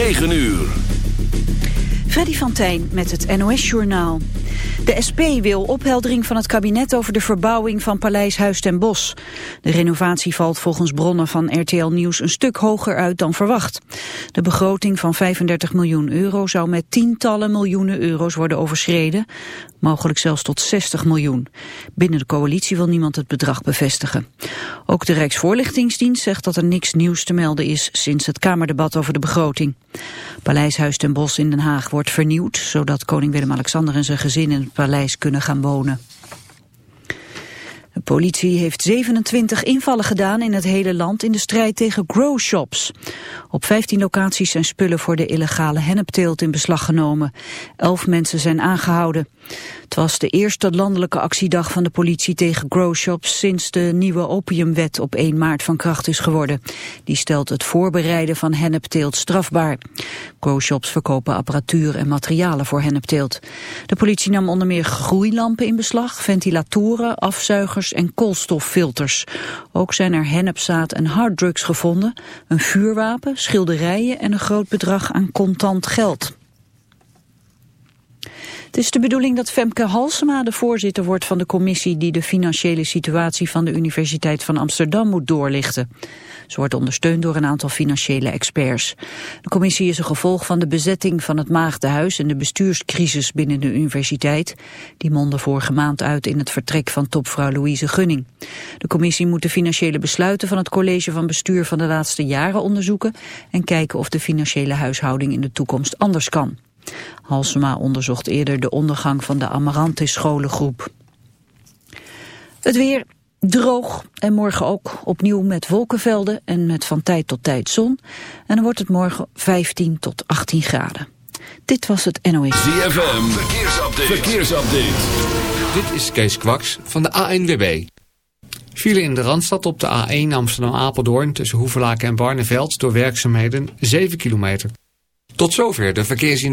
9 uur. Freddy van Tijn met het NOS-journaal. De SP wil opheldering van het kabinet over de verbouwing van Paleis Huis ten Bosch. De renovatie valt volgens bronnen van RTL Nieuws een stuk hoger uit dan verwacht. De begroting van 35 miljoen euro zou met tientallen miljoenen euro's worden overschreden. Mogelijk zelfs tot 60 miljoen. Binnen de coalitie wil niemand het bedrag bevestigen. Ook de Rijksvoorlichtingsdienst zegt dat er niks nieuws te melden is sinds het Kamerdebat over de begroting. Paleis Huis ten Bosch in Den Haag wordt vernieuwd, zodat koning Willem-Alexander en zijn gezin in het paleis kunnen gaan wonen. De politie heeft 27 invallen gedaan in het hele land in de strijd tegen grow shops. Op 15 locaties zijn spullen voor de illegale hennepteelt in beslag genomen. Elf mensen zijn aangehouden. Het was de eerste landelijke actiedag van de politie tegen growshops sinds de nieuwe opiumwet op 1 maart van kracht is geworden. Die stelt het voorbereiden van hennepteelt strafbaar. Growshops verkopen apparatuur en materialen voor hennepteelt. De politie nam onder meer groeilampen in beslag, ventilatoren, afzuigers en koolstoffilters. Ook zijn er hennepzaad en harddrugs gevonden, een vuurwapen, schilderijen en een groot bedrag aan contant geld. Het is de bedoeling dat Femke Halsema de voorzitter wordt van de commissie die de financiële situatie van de Universiteit van Amsterdam moet doorlichten. Ze wordt ondersteund door een aantal financiële experts. De commissie is een gevolg van de bezetting van het Maagdenhuis en de bestuurscrisis binnen de universiteit. Die mondde vorige maand uit in het vertrek van topvrouw Louise Gunning. De commissie moet de financiële besluiten van het college van bestuur van de laatste jaren onderzoeken en kijken of de financiële huishouding in de toekomst anders kan. Halsema onderzocht eerder de ondergang van de Amarantis scholengroep. Het weer droog en morgen ook opnieuw met wolkenvelden en met van tijd tot tijd zon. En dan wordt het morgen 15 tot 18 graden. Dit was het NOS. ZFM, verkeersupdate. verkeersupdate. Dit is Kees Kwaks van de ANWB. File in de Randstad op de A1 Amsterdam-Apeldoorn tussen Hoevelaken en Barneveld door werkzaamheden 7 kilometer. Tot zover de verkeersin.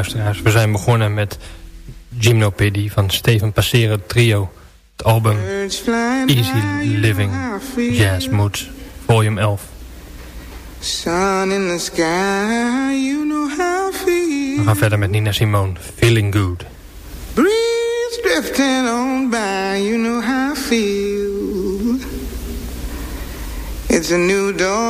Luisteraars. We zijn begonnen met Gymnopedie van Steven Passeren Trio. Het album Easy Living Jazz Moods, volume 11. Sun in the sky, you know how I feel. We gaan verder met Nina Simone, Feeling Good. Breeze drifting on by, you know how I feel. It's a new dawn,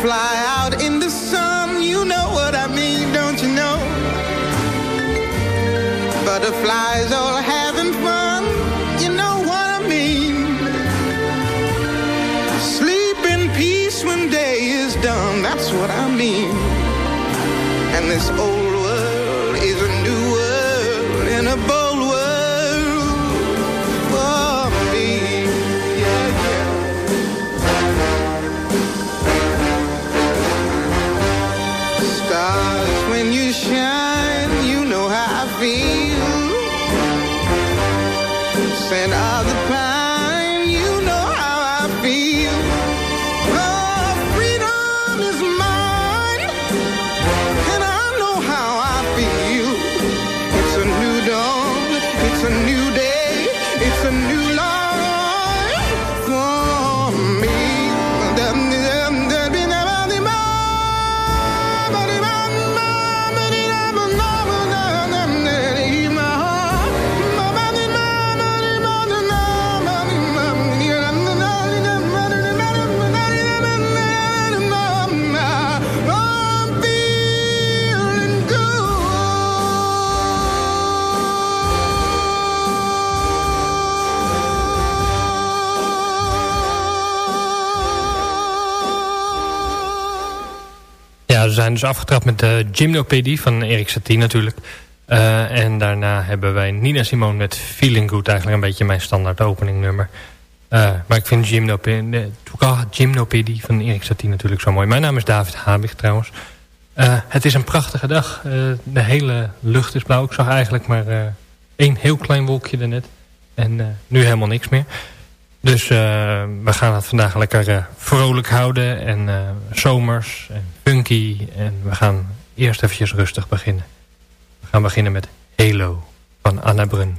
fly. Zijn dus afgetrapt met de Gymnopedie van Erik Satie natuurlijk. Uh, en daarna hebben wij Nina Simone met Feeling Good. Eigenlijk een beetje mijn standaard openingnummer. Uh, maar ik vind Gymnopedie, Gymnopedie van Erik Satie natuurlijk zo mooi. Mijn naam is David Habig trouwens. Uh, het is een prachtige dag. de hele lucht is blauw. Ik zag eigenlijk maar één heel klein wolkje daarnet. En nu helemaal niks meer. Dus uh, we gaan het vandaag lekker uh, vrolijk houden en uh, zomers en funky. En we gaan eerst eventjes rustig beginnen. We gaan beginnen met Halo van Anna Brun.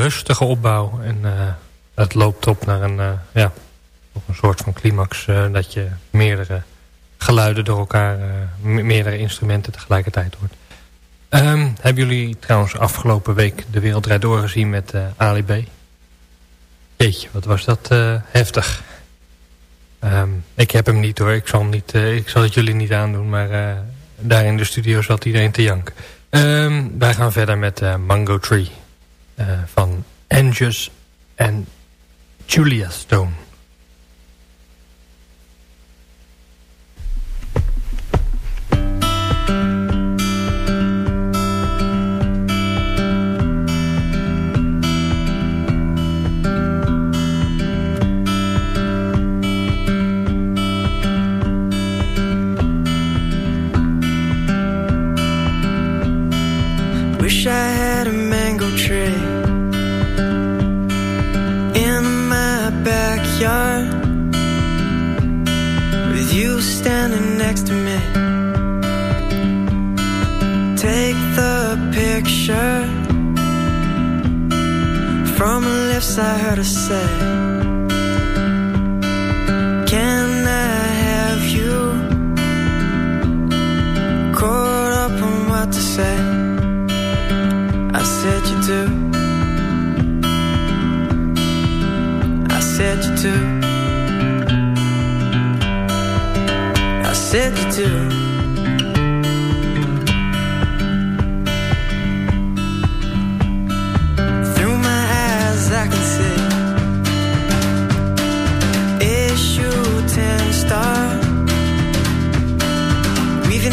rustige opbouw. En eh, het loopt op naar een, eh, ja, een soort van climax. eh, dat je meerdere geluiden door elkaar, me- meerdere instrumenten tegelijkertijd hoort. Ehm, hebben jullie trouwens afgelopen week de Wereld Draait Door gezien met Ali B? Jeetje, wat was dat heftig. Ehm, ik heb hem niet hoor, ik zal, niet, ik zal het jullie niet aandoen, maar daar in de studio zat iedereen te janken. Ehm, wij gaan verder met Mango Tree van Angus en Julia Stone. Lips I heard her say. Can I have you caught up on what to say? I said you do. I said you do. I said you do.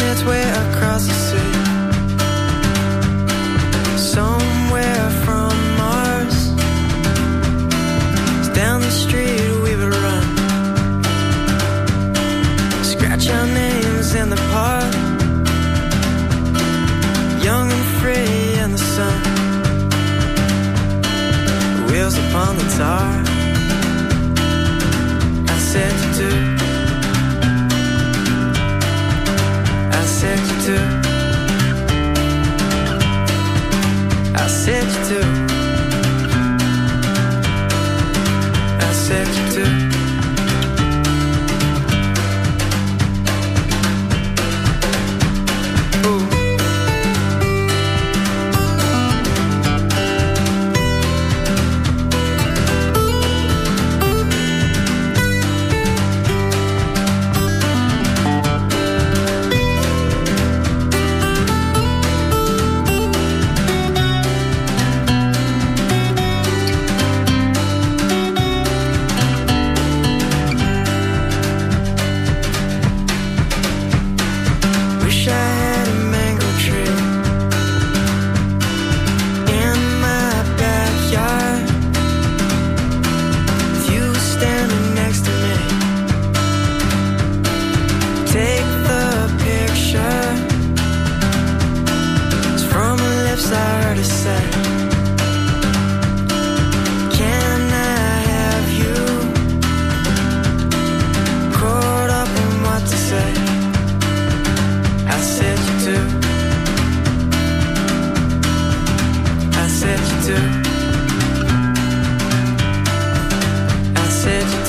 Its way across the sea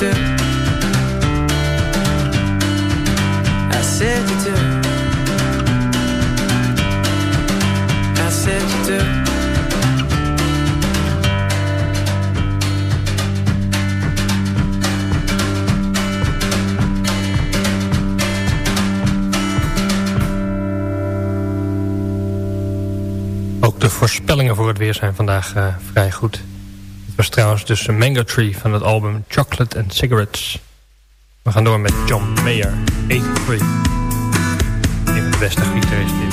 Ook de voorspellingen voor het weer zijn vandaag eh, vrij goed trouwens dus Mango Tree van het album Chocolate and Cigarettes. We gaan door met John Mayer, 83. Een van de beste gitaristen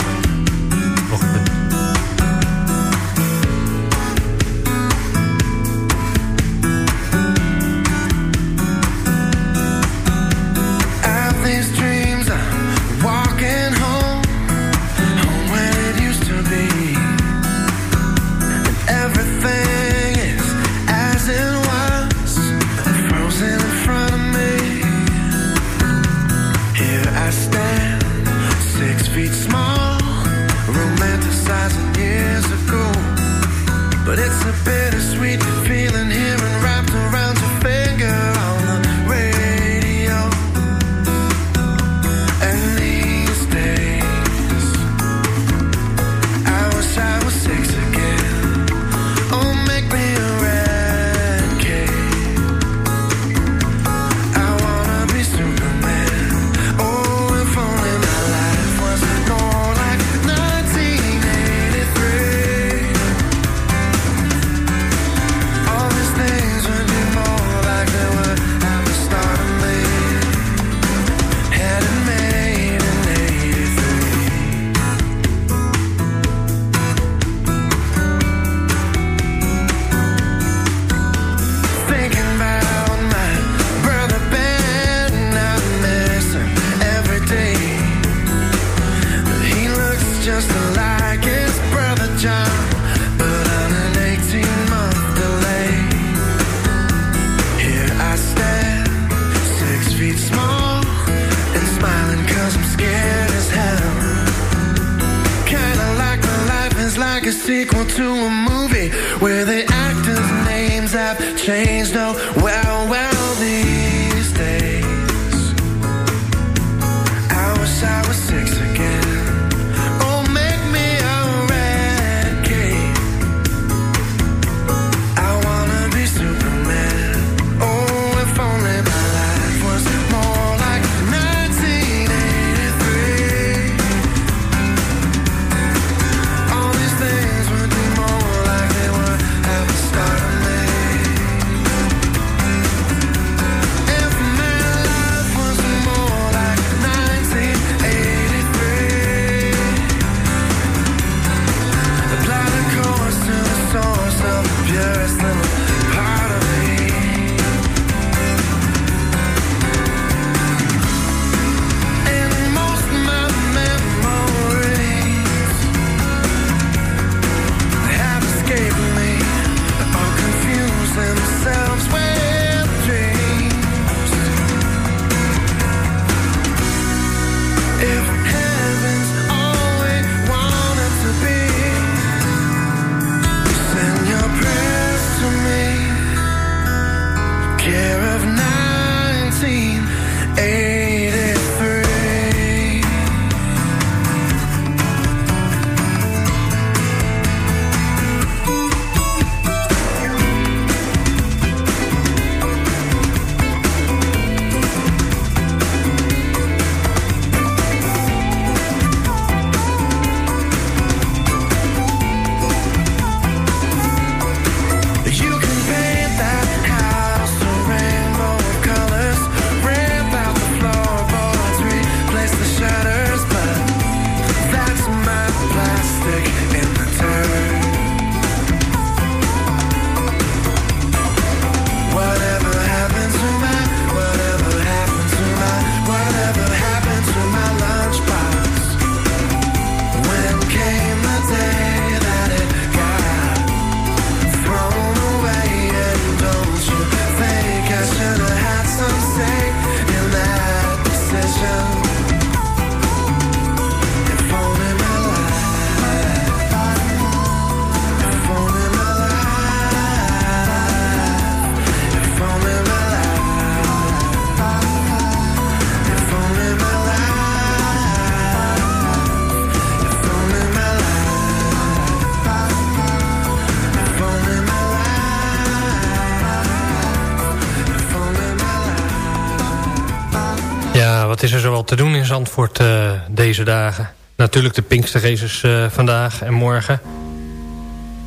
Zandvoort eh, deze dagen. Natuurlijk de Pinksterraces uh, eh, vandaag en morgen.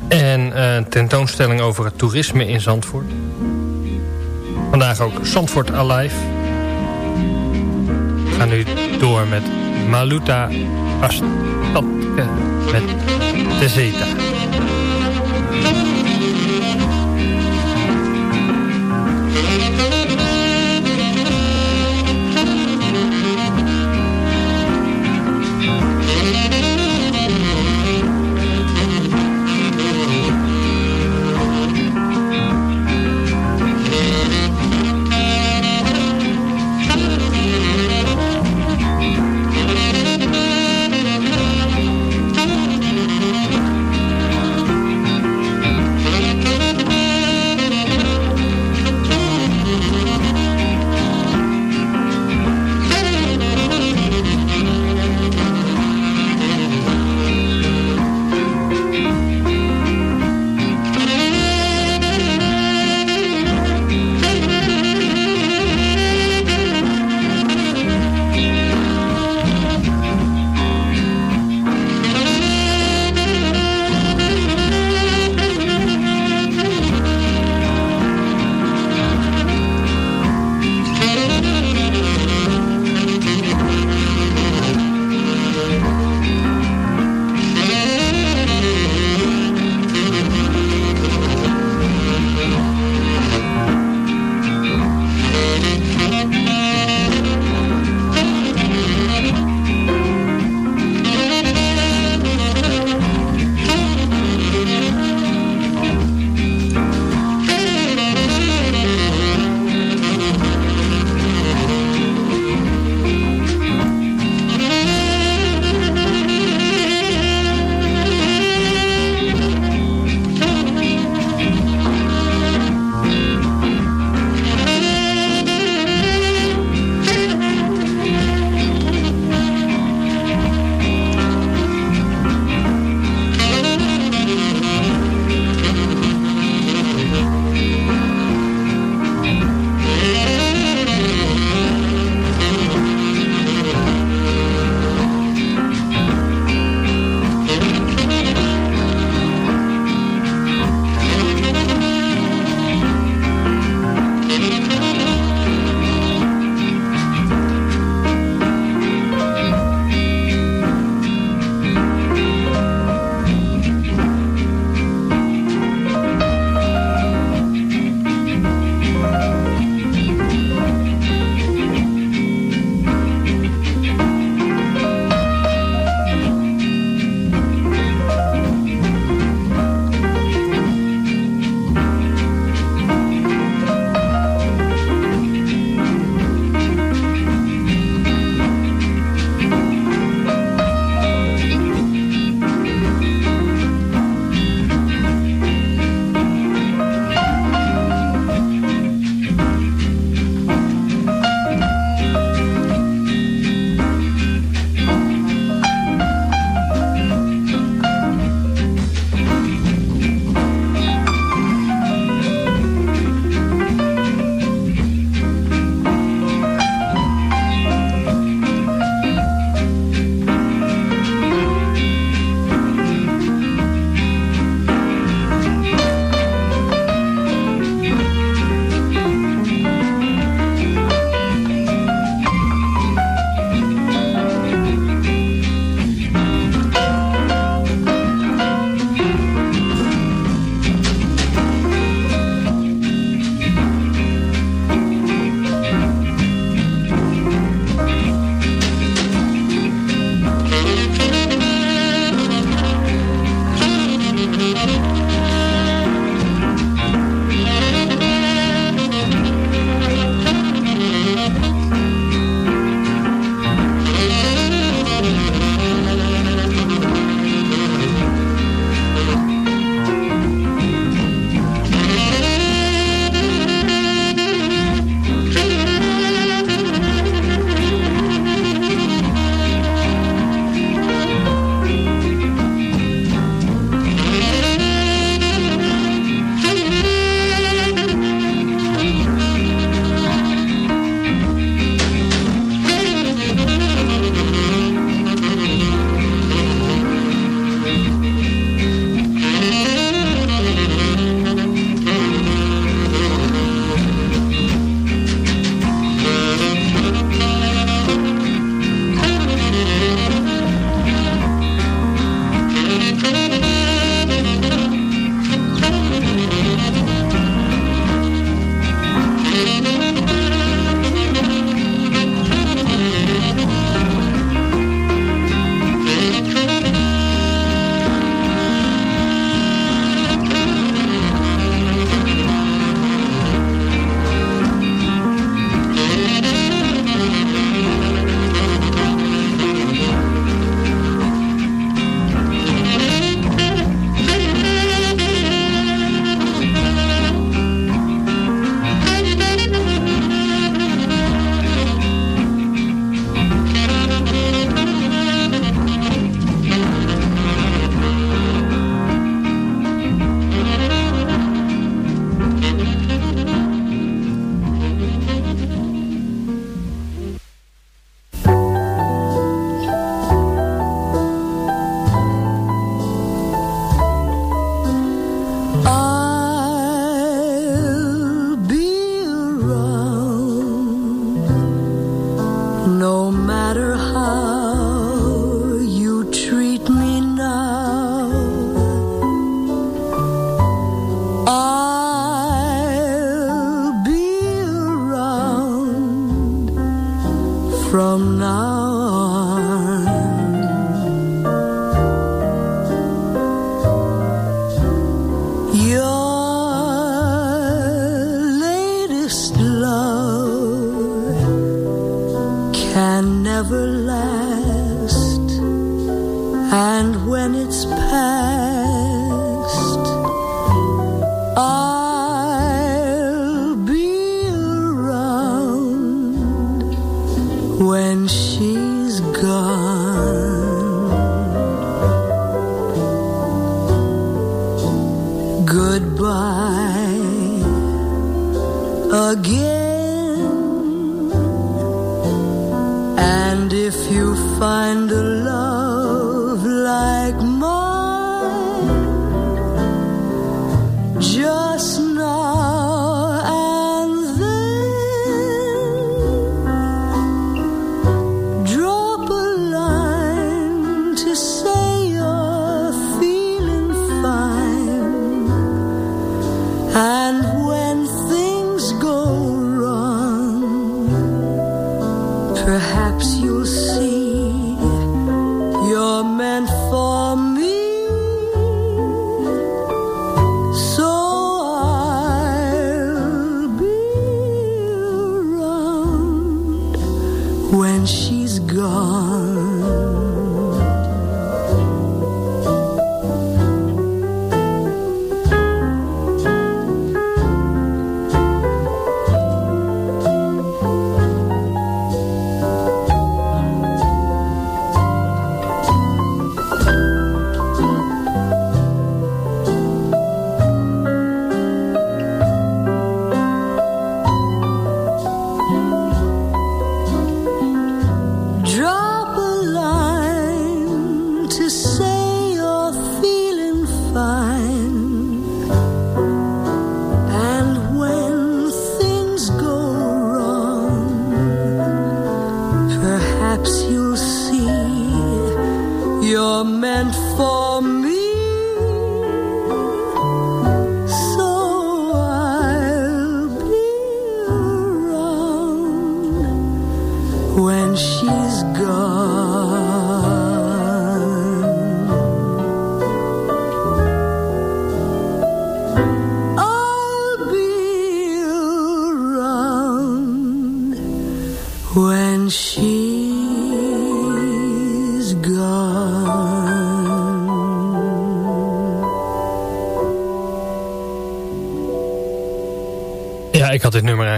En eh, een tentoonstelling over het toerisme in Zandvoort. Vandaag ook Zandvoort Alive. We gaan nu door met Maluta Astatke met de Zeta.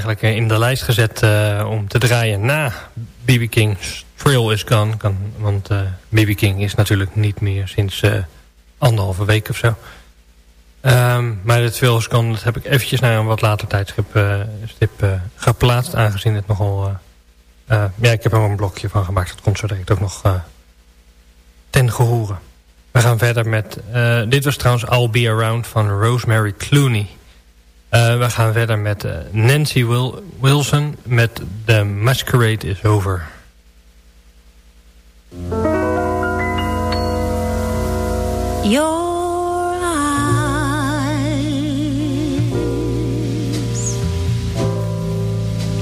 Eigenlijk eh, in de lijst gezet eh, om te draaien na B.B. King's Thrill is Gone. Kan, want eh B.B. King is natuurlijk niet meer sinds eh, anderhalve week of zo. Ehm, maar de Thrill is Gone dat heb ik eventjes naar een wat later tijdstip eh, stip, eh, geplaatst. Aangezien het nogal... eh, eh, ja, ik heb er een blokje van gemaakt. Dat komt zo direct ook nog eh, ten gehore. We gaan verder met... eh, dit was trouwens I'll Be Around van Rosemary Clooney. Eh, we gaan verder met eh, Nancy Wil Wilson met The Masquerade is Over. Eyes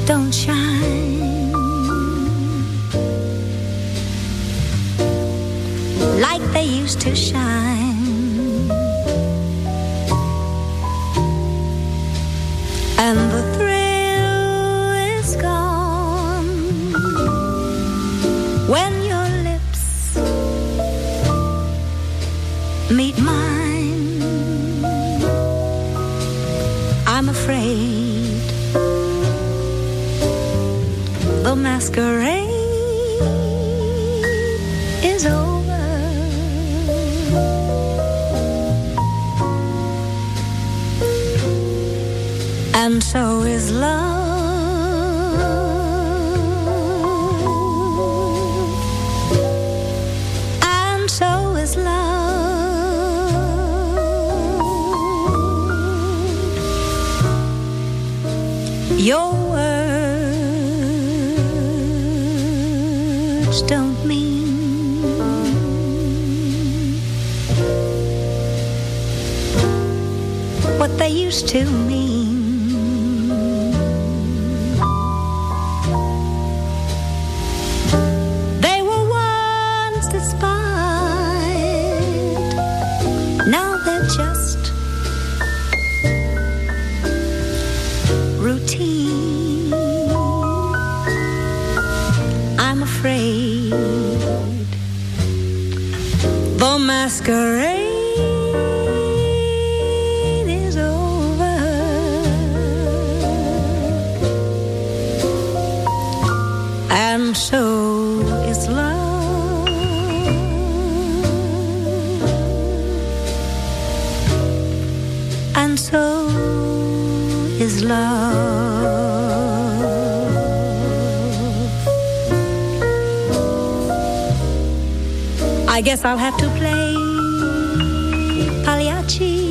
don't shine like they used to shine. And the thrill is gone when your lips meet mine. I'm afraid the masquerade And so is love. And so is love. Your words don't mean what they used to mean. just guess I'll have to play Pagliacci.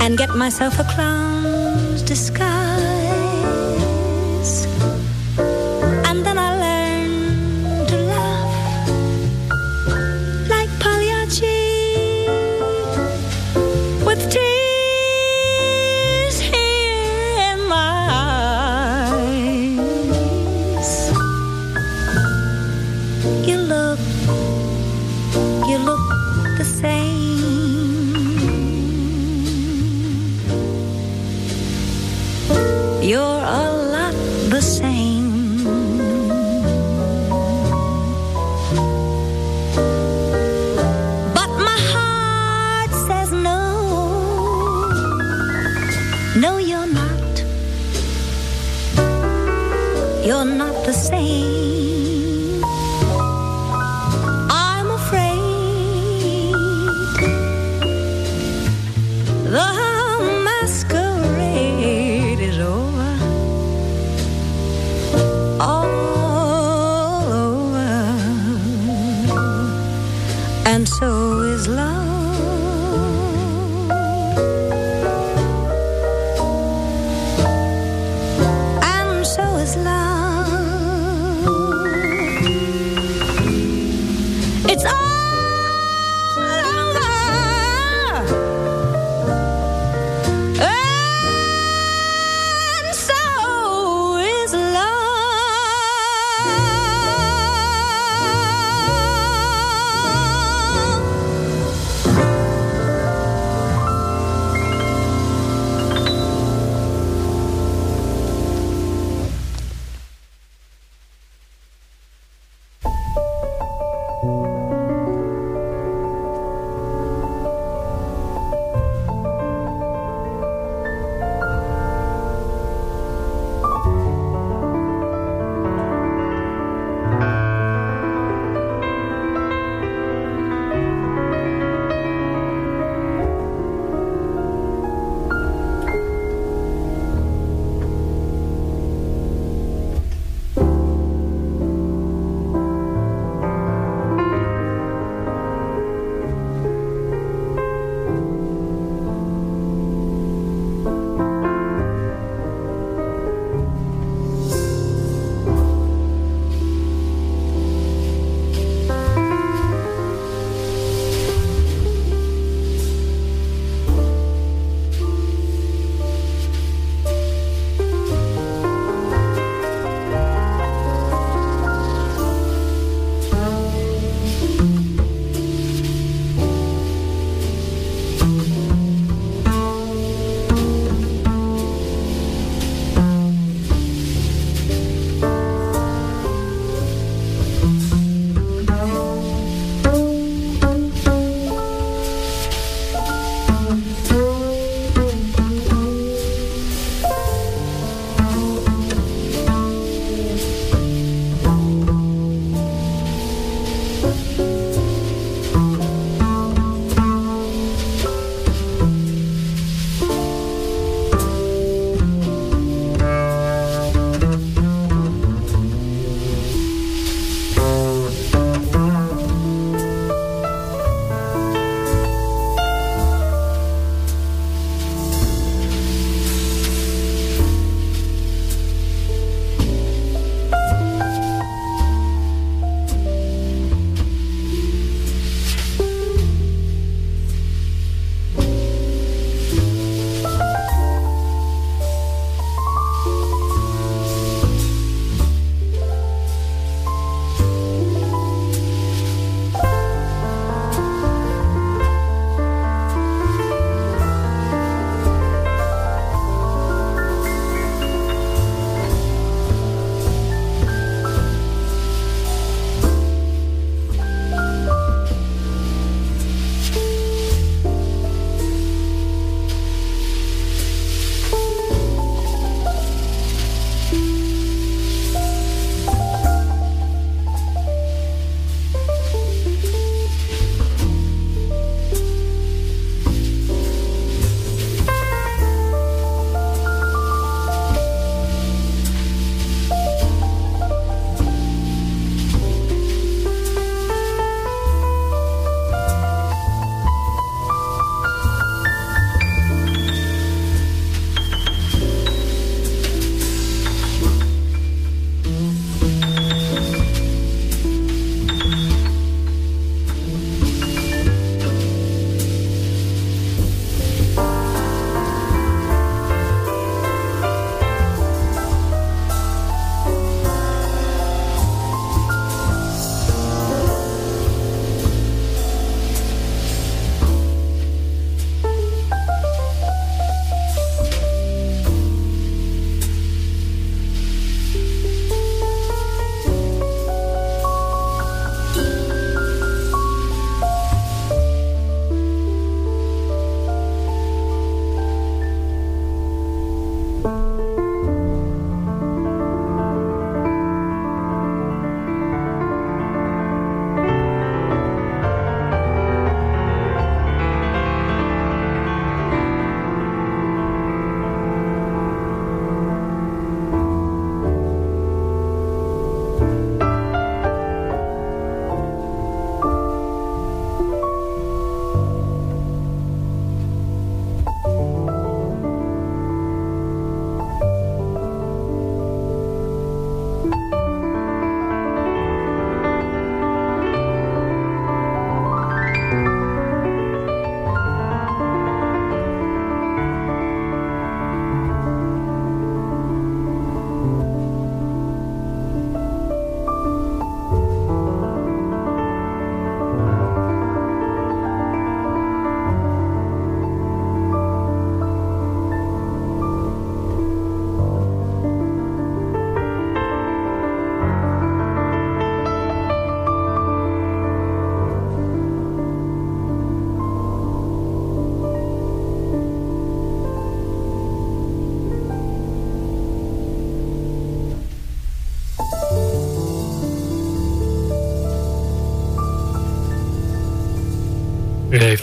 and get myself a clown's disguise. No, you're not. You're not the same.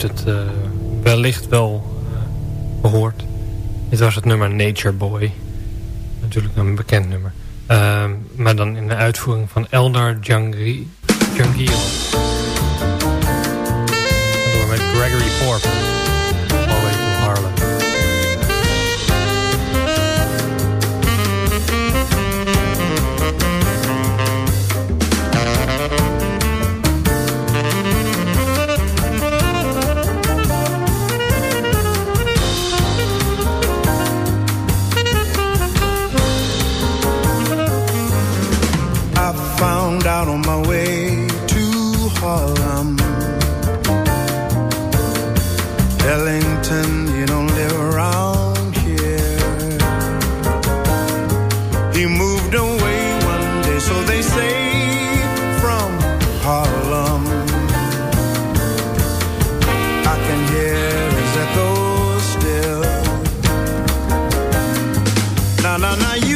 Heeft het uh, wellicht wel gehoord. Dit was het nummer Nature Boy. Natuurlijk een bekend nummer. Uh, maar dan in de uitvoering van Eldar Junggiel. Door met Gregory Thorpe. na na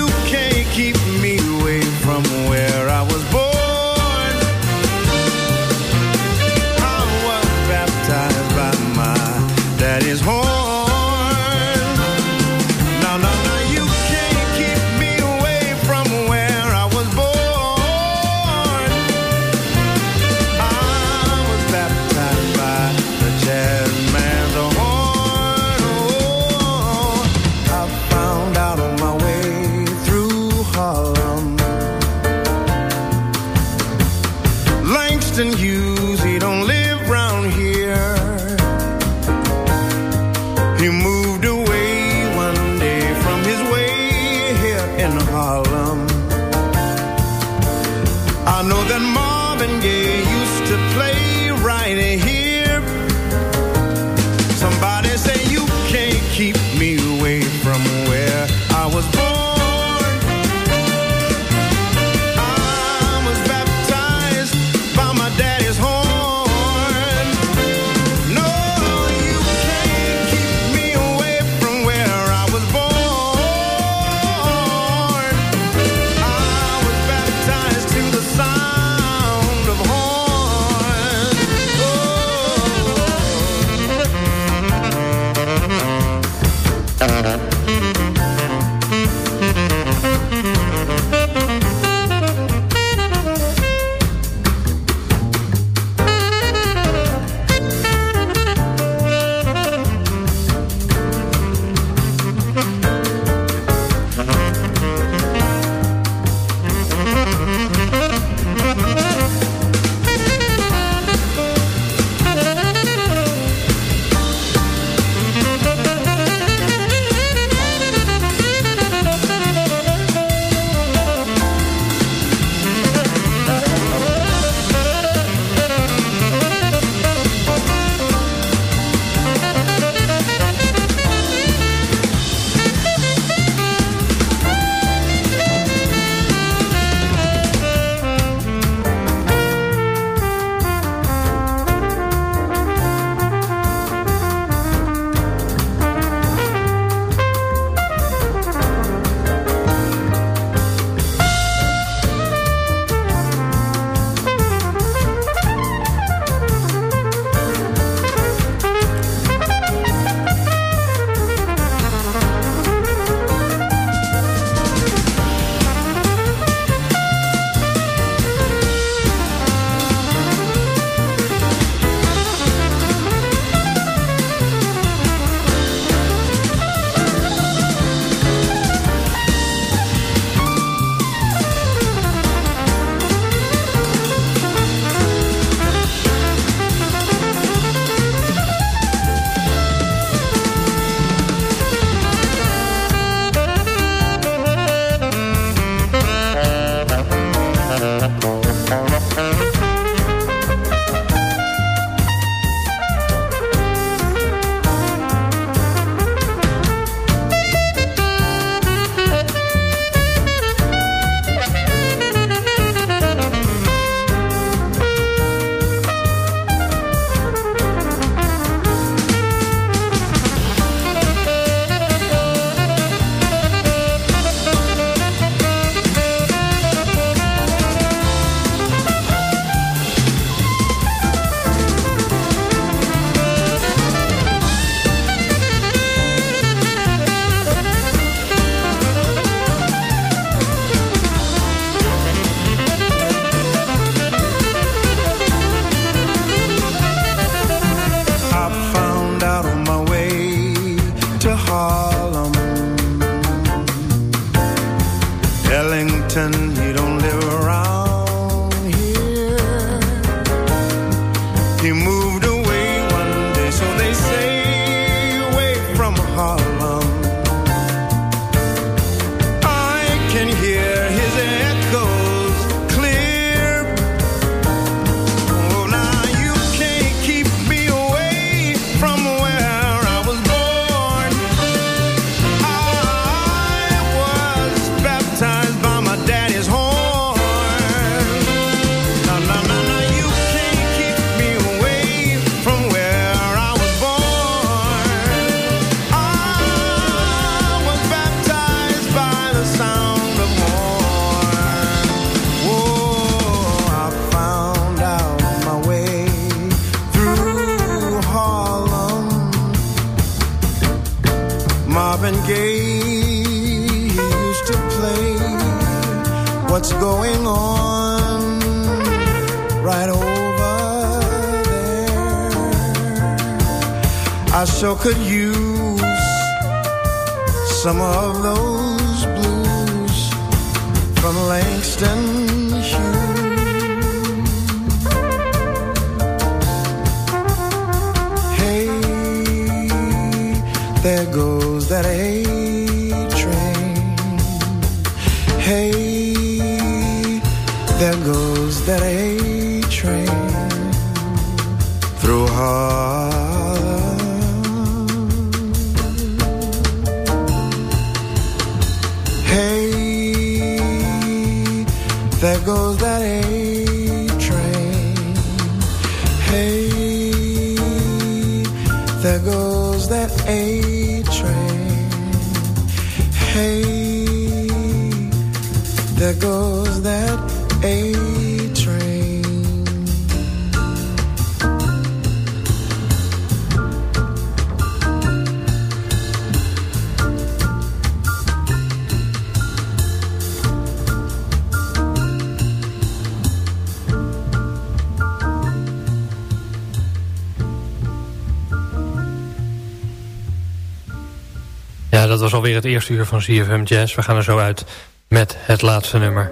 was alweer het eerste uur van CFM Jazz. We gaan er zo uit met het laatste nummer.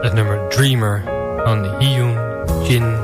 Het nummer Dreamer van Hyun Jin